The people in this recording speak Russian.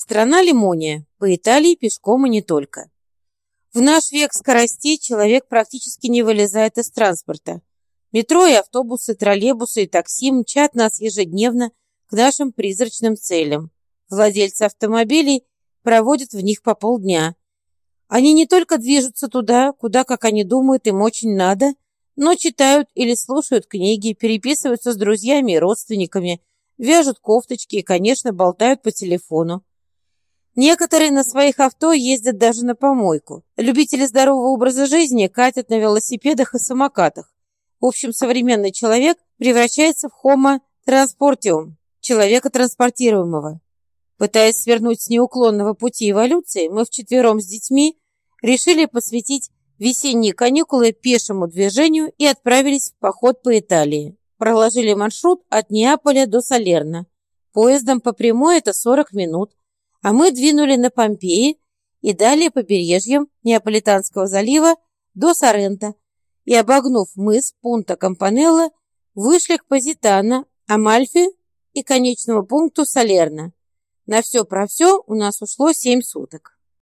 Страна Лимония. По Италии пешком и не только. В наш век скоростей человек практически не вылезает из транспорта. Метро и автобусы, троллейбусы и такси мчат нас ежедневно к нашим призрачным целям. Владельцы автомобилей проводят в них по полдня. Они не только движутся туда, куда, как они думают, им очень надо, но читают или слушают книги, переписываются с друзьями и родственниками, вяжут кофточки и, конечно, болтают по телефону. Некоторые на своих авто ездят даже на помойку. Любители здорового образа жизни катят на велосипедах и самокатах. В общем, современный человек превращается в хомо транспортиум, человека транспортируемого. Пытаясь свернуть с неуклонного пути эволюции, мы вчетвером с детьми решили посвятить весенние каникулы пешему движению и отправились в поход по Италии. Проложили маршрут от Неаполя до Салерно. Поездом по прямой это 40 минут, а мы двинули на Помпеи и далее побережьем Неаполитанского залива до Соренто и, обогнув мыс Пунта Кампанелло, вышли к Позитано, Амальфи и конечному пункту Салерно. На все про все у нас ушло семь суток.